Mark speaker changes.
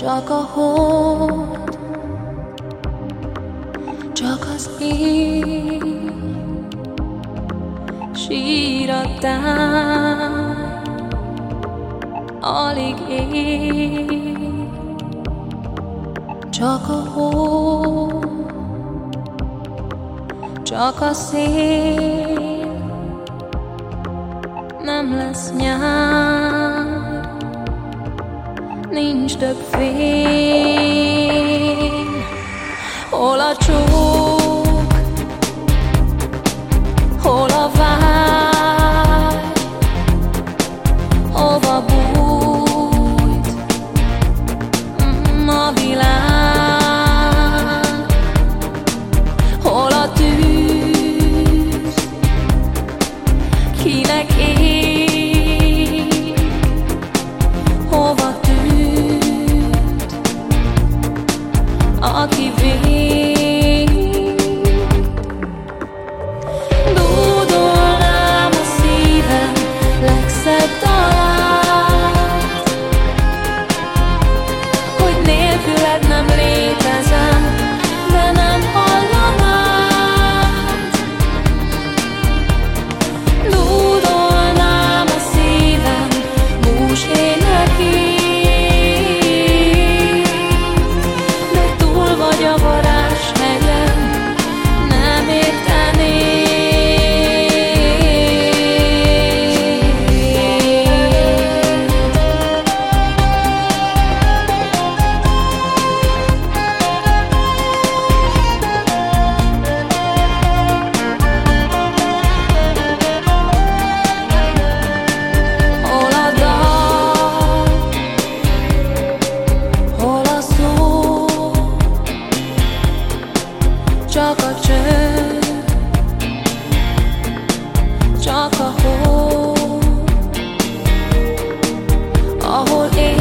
Speaker 1: csak a hold, csak az én sír a táj, alig ég, csak a hold, csak a szél, nem lesz nyár nincs több fény. Hol a csók, hol a vágy Hova csak a csönd, csak a hó, ahol én